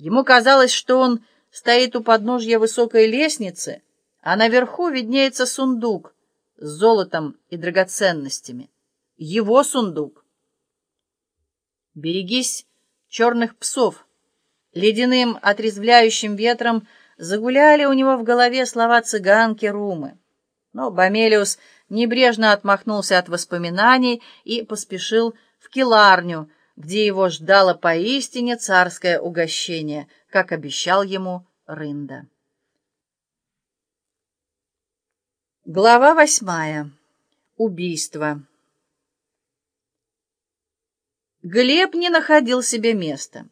Ему казалось, что он стоит у подножья высокой лестницы, а наверху виднеется сундук с золотом и драгоценностями. Его сундук. Берегись черных псов. Ледяным отрезвляющим ветром загуляли у него в голове слова цыганки Румы. Но Бомелиус небрежно отмахнулся от воспоминаний и поспешил в Киларню, где его ждало поистине царское угощение, как обещал ему Рында. Глава восьмая. Убийство. Глеб не находил себе места.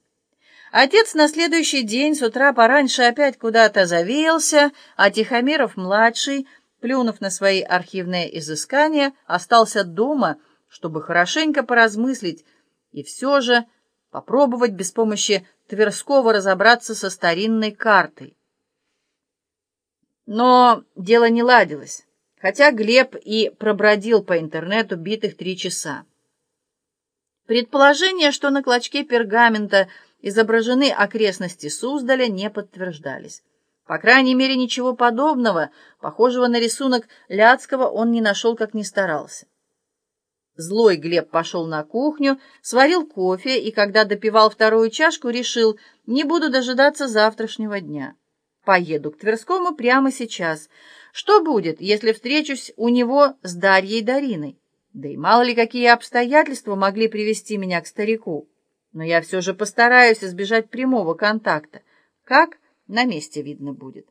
Отец на следующий день с утра пораньше опять куда-то завеялся, а Тихомиров-младший, плюнув на свои архивные изыскания, остался дома, чтобы хорошенько поразмыслить и все же попробовать без помощи Тверского разобраться со старинной картой. Но дело не ладилось, хотя Глеб и пробродил по интернету битых три часа. Предположения, что на клочке пергамента изображены окрестности Суздаля, не подтверждались. По крайней мере, ничего подобного, похожего на рисунок Ляцкого, он не нашел, как ни старался. Злой Глеб пошел на кухню, сварил кофе и, когда допивал вторую чашку, решил, не буду дожидаться завтрашнего дня. Поеду к Тверскому прямо сейчас. Что будет, если встречусь у него с Дарьей Дариной? Да и мало ли какие обстоятельства могли привести меня к старику. Но я все же постараюсь избежать прямого контакта. Как? На месте видно будет.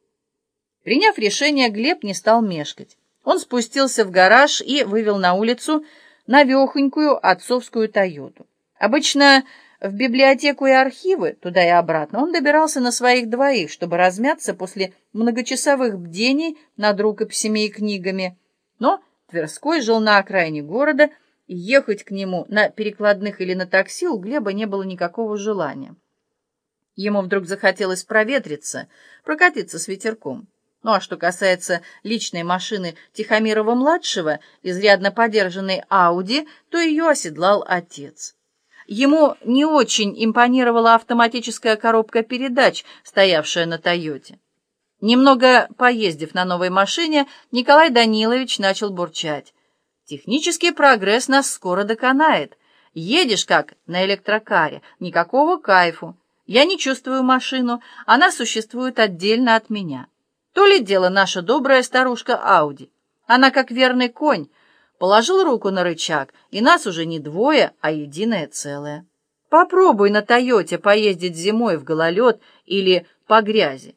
Приняв решение, Глеб не стал мешкать. Он спустился в гараж и вывел на улицу навехонькую отцовскую «Тойоту». Обычно в библиотеку и архивы, туда и обратно, он добирался на своих двоих, чтобы размяться после многочасовых бдений над рукописями и книгами. Но Тверской жил на окраине города, и ехать к нему на перекладных или на такси у Глеба не было никакого желания. Ему вдруг захотелось проветриться, прокатиться с ветерком. Ну а что касается личной машины Тихомирова-младшего, изрядно подержанной Ауди, то ее оседлал отец. Ему не очень импонировала автоматическая коробка передач, стоявшая на «Тойоте». Немного поездив на новой машине, Николай Данилович начал бурчать. «Технический прогресс нас скоро доконает. Едешь как на электрокаре, никакого кайфу. Я не чувствую машину, она существует отдельно от меня». То ли дело наша добрая старушка Ауди. Она, как верный конь, положил руку на рычаг, и нас уже не двое, а единое целое. Попробуй на Тойоте поездить зимой в гололед или по грязи.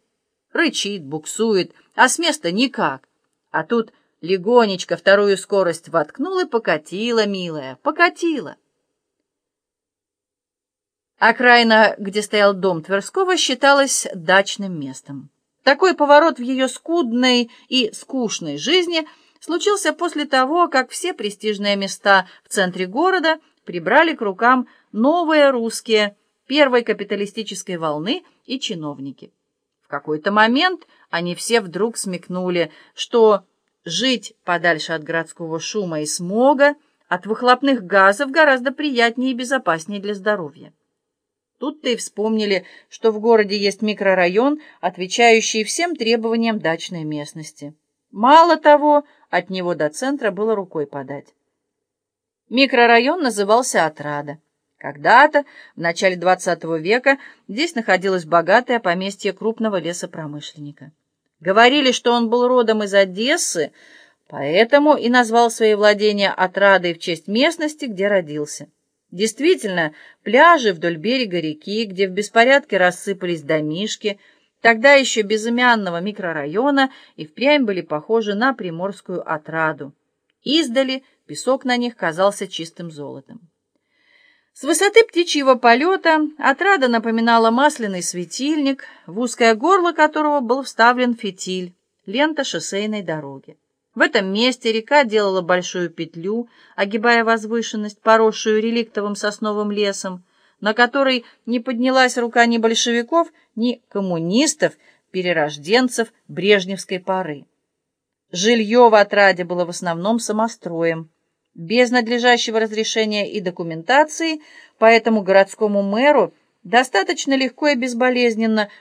Рычит, буксует, а с места никак. А тут легонечко вторую скорость воткнул и покатила, милая, покатила. Окраина, где стоял дом Тверского, считалась дачным местом. Такой поворот в ее скудной и скучной жизни случился после того, как все престижные места в центре города прибрали к рукам новые русские первой капиталистической волны и чиновники. В какой-то момент они все вдруг смекнули, что жить подальше от городского шума и смога, от выхлопных газов гораздо приятнее и безопаснее для здоровья. Тут-то и вспомнили, что в городе есть микрорайон, отвечающий всем требованиям дачной местности. Мало того, от него до центра было рукой подать. Микрорайон назывался Отрада. Когда-то, в начале XX века, здесь находилось богатое поместье крупного лесопромышленника. Говорили, что он был родом из Одессы, поэтому и назвал свои владения Отрадой в честь местности, где родился. Действительно, пляжи вдоль берега реки, где в беспорядке рассыпались домишки, тогда еще безымянного микрорайона, и впрямь были похожи на приморскую отраду. Издали песок на них казался чистым золотом. С высоты птичьего полета отрада напоминала масляный светильник, в узкое горло которого был вставлен фитиль, лента шоссейной дороги. В этом месте река делала большую петлю, огибая возвышенность, поросшую реликтовым сосновым лесом, на которой не поднялась рука ни большевиков, ни коммунистов, перерожденцев брежневской поры. Жилье в отраде было в основном самостроем, без надлежащего разрешения и документации, поэтому городскому мэру достаточно легко и безболезненно